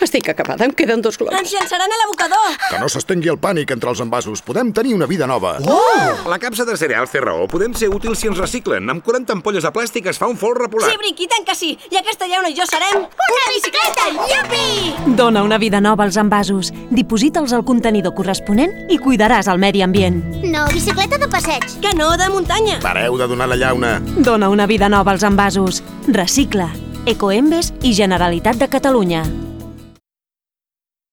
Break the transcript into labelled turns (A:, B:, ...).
A: Estic acabada, em queden dos globus.
B: Ens llançaran a l'abocador!
C: Que no s'estengui el pànic entre els envasos. Podem tenir una vida nova. Oh! oh!
D: La capsa de cereals té raó. Podem ser útils si ens reciclen. Amb 40 ampolles de plàstic es fa un fol repolat.
B: Sí, Briqui, tant que sí. I aquesta llauna i jo serem... Una bicicleta! Yupi!
E: Dona una vida nova als envasos. Diposita'ls al contenidor corresponent i cuidaràs el medi ambient.
F: No, bicicleta de passeig.
B: Que no, de muntanya.
C: Pareu de donar la llauna.
E: Dona una vida nova als envasos. Recicla. Ecoembes i Generalitat de Catalunya.